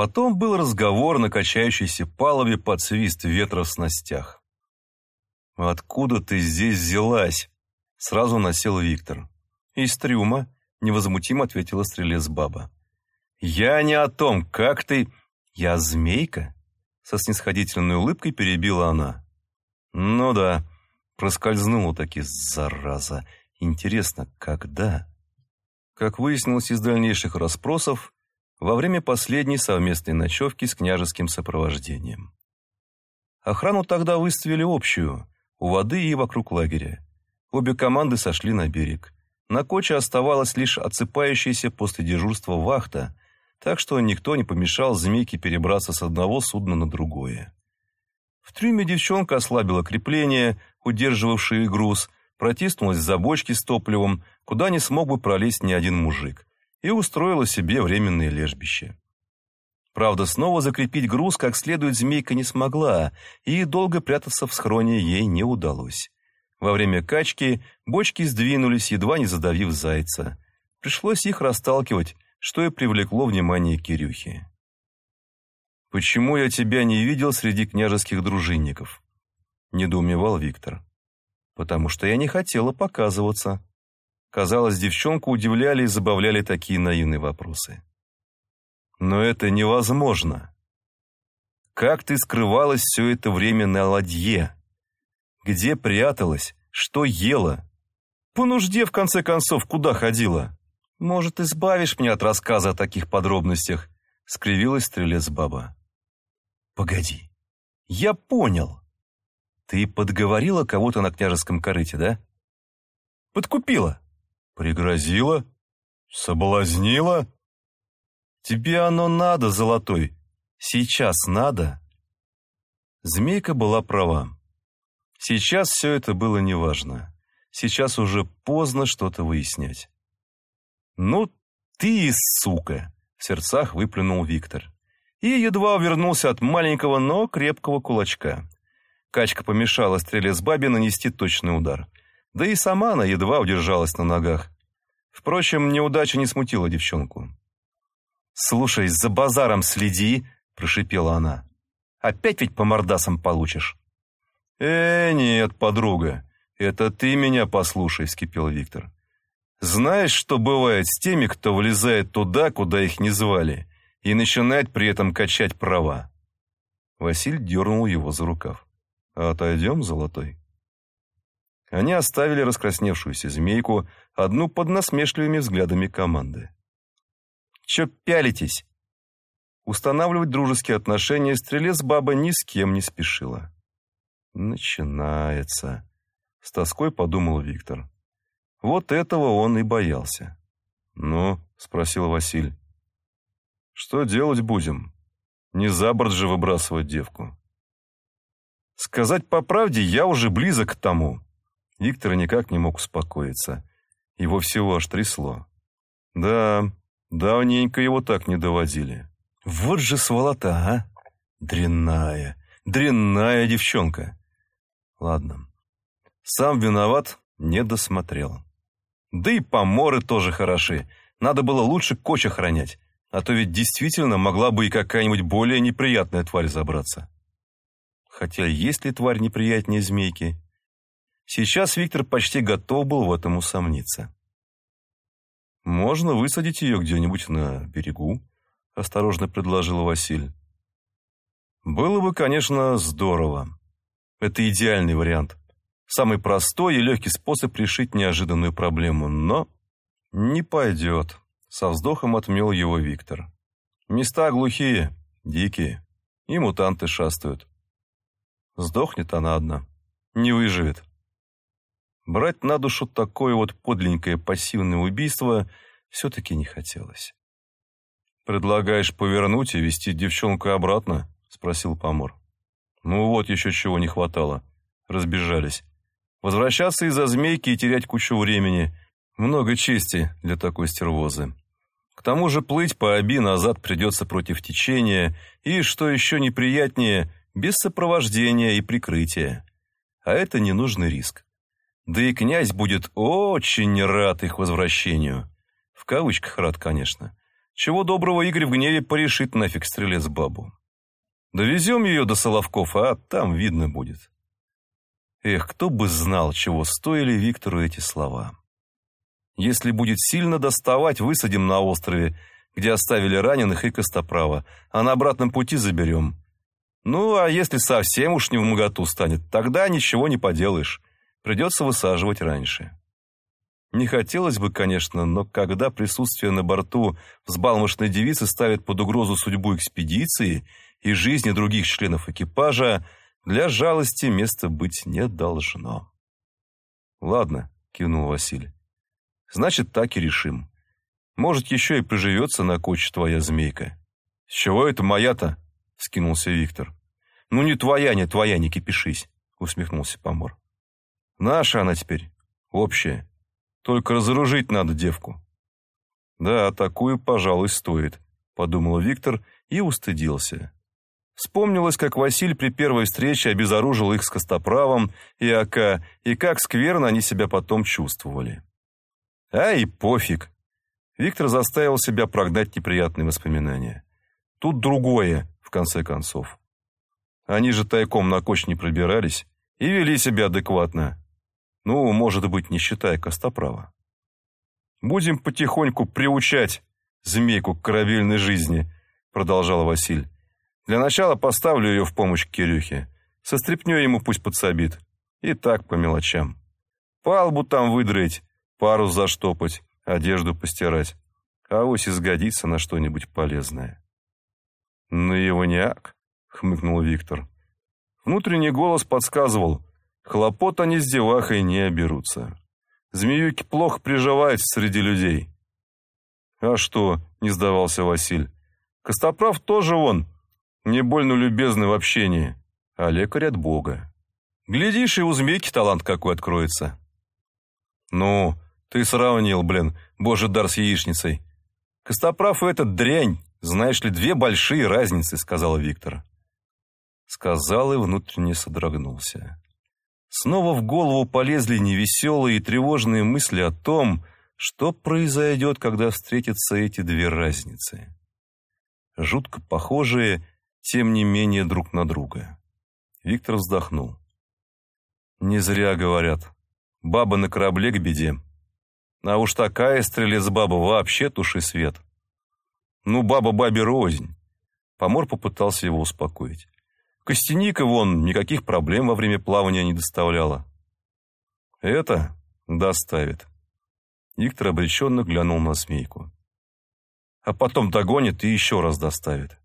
Потом был разговор на качающейся палубе под свист ветра в снастях. «Откуда ты здесь взялась?» — сразу насел Виктор. «Из трюма», — невозмутимо ответила стрелец баба. «Я не о том, как ты...» «Я змейка?» — со снисходительной улыбкой перебила она. «Ну да, проскользнула таки, зараза. Интересно, когда?» Как выяснилось из дальнейших расспросов, во время последней совместной ночевки с княжеским сопровождением. Охрану тогда выставили общую, у воды и вокруг лагеря. Обе команды сошли на берег. На коче оставалась лишь отсыпающаяся после дежурства вахта, так что никто не помешал змейке перебраться с одного судна на другое. В трюме девчонка ослабила крепление, удерживавшие груз, протиснулась за бочки с топливом, куда не смог бы пролезть ни один мужик и устроила себе временное лежбище. Правда, снова закрепить груз как следует змейка не смогла, и долго прятаться в схроне ей не удалось. Во время качки бочки сдвинулись, едва не задавив зайца. Пришлось их расталкивать, что и привлекло внимание Кирюхи. «Почему я тебя не видел среди княжеских дружинников?» – недоумевал Виктор. «Потому что я не хотела показываться», Казалось, девчонку удивляли и забавляли такие наивные вопросы. Но это невозможно. Как ты скрывалась все это время на ладье? Где пряталась? Что ела? По нужде, в конце концов, куда ходила? Может, избавишь меня от рассказа о таких подробностях? Скривилась стрелец баба. Погоди. Я понял. Ты подговорила кого-то на княжеском корыте, да? Подкупила. Пригрозила? Соблазнила? Тебе оно надо, золотой. Сейчас надо. Змейка была права. Сейчас все это было неважно. Сейчас уже поздно что-то выяснять. «Ну, ты и сука!» — в сердцах выплюнул Виктор. И едва увернулся от маленького, но крепкого кулачка. Качка помешала стреле с бабе нанести точный удар — да и сама она едва удержалась на ногах. Впрочем, неудача не смутила девчонку. «Слушай, за базаром следи», — прошипела она. «Опять ведь по мордасам получишь». «Э, нет, подруга, это ты меня послушай», — вскипел Виктор. «Знаешь, что бывает с теми, кто влезает туда, куда их не звали, и начинает при этом качать права?» Василь дернул его за рукав. «Отойдем, золотой?» Они оставили раскрасневшуюся змейку, одну под насмешливыми взглядами команды. «Чё пялитесь?» Устанавливать дружеские отношения стрелец баба ни с кем не спешила. «Начинается», — с тоской подумал Виктор. Вот этого он и боялся. «Ну?» — спросил Василь. «Что делать будем? Не за борт же выбрасывать девку». «Сказать по правде, я уже близок к тому», Виктор никак не мог успокоиться. Его всего аж трясло. Да, давненько его так не доводили. Вот же сволота, а! Дрянная, дрянная девчонка. Ладно, сам виноват, не досмотрел. Да и поморы тоже хороши. Надо было лучше коч охранять, а то ведь действительно могла бы и какая-нибудь более неприятная тварь забраться. Хотя есть ли тварь неприятнее змейки, Сейчас Виктор почти готов был в этом усомниться. «Можно высадить ее где-нибудь на берегу», — осторожно предложил Василь. «Было бы, конечно, здорово. Это идеальный вариант. Самый простой и легкий способ решить неожиданную проблему, но не пойдет», — со вздохом отмел его Виктор. «Места глухие, дикие, и мутанты шастают. Сдохнет она одна, не выживет». Брать на душу такое вот подленькое пассивное убийство все-таки не хотелось. «Предлагаешь повернуть и вести девчонку обратно?» — спросил Помор. «Ну вот еще чего не хватало. Разбежались. Возвращаться из-за змейки и терять кучу времени. Много чести для такой стервозы. К тому же плыть по оби назад придется против течения и, что еще неприятнее, без сопровождения и прикрытия. А это ненужный риск. Да и князь будет очень рад их возвращению. В кавычках рад, конечно. Чего доброго Игорь в гневе порешит нафиг стрелец бабу. Довезем ее до Соловков, а там видно будет. Эх, кто бы знал, чего стоили Виктору эти слова. Если будет сильно доставать, высадим на острове, где оставили раненых и Костоправа, а на обратном пути заберем. Ну, а если совсем уж не в моготу станет, тогда ничего не поделаешь. Придется высаживать раньше. Не хотелось бы, конечно, но когда присутствие на борту взбалмошной девицы ставит под угрозу судьбу экспедиции и жизни других членов экипажа, для жалости места быть не должно. «Ладно», — кивнул Василий. «Значит, так и решим. Может, еще и приживется на коче твоя змейка». «С чего это моя-то?» — скинулся Виктор. «Ну, не твоя, не твоя, не кипишись», — усмехнулся Помор. «Наша она теперь, общая». Только разоружить надо девку. Да, такую, пожалуй, стоит, подумал Виктор и устыдился. Вспомнилось, как Василь при первой встрече обезоружил их с Костоправом и Ака, и как скверно они себя потом чувствовали. А и пофиг. Виктор заставил себя прогнать неприятные воспоминания. Тут другое, в конце концов. Они же тайком на коч не пробирались и вели себя адекватно. Ну, может быть, не считая Костоправа. «Будем потихоньку приучать змейку к корабельной жизни», продолжал Василь. «Для начала поставлю ее в помощь Кирюхе. Со стряпнёй ему пусть подсобит. И так по мелочам. Палбу там выдроить, парус заштопать, одежду постирать. А ось и на что-нибудь полезное». «Ну, Иваняк», — хмыкнул Виктор. Внутренний голос подсказывал, Хлопот они с девахой не оберутся. Змеюки плохо приживаются среди людей. А что, не сдавался Василь. Костоправ тоже он, не больно любезный в общении, а лекарь от Бога. Глядишь, и у змейки талант какой откроется. Ну, ты сравнил, блин, божий дар с яичницей. Костоправ и этот дрянь, знаешь ли, две большие разницы, сказал Виктор. Сказал и внутренне содрогнулся. Снова в голову полезли невеселые и тревожные мысли о том, что произойдет, когда встретятся эти две разницы. Жутко похожие, тем не менее, друг на друга. Виктор вздохнул. Не зря говорят. Баба на корабле к беде. А уж такая стрелец-баба вообще туши свет. Ну, баба бабе рознь. Помор попытался его успокоить. Костяника вон никаких проблем во время плавания не доставляла. Это доставит. Виктор обреченно глянул на змейку. А потом догонит и еще раз доставит.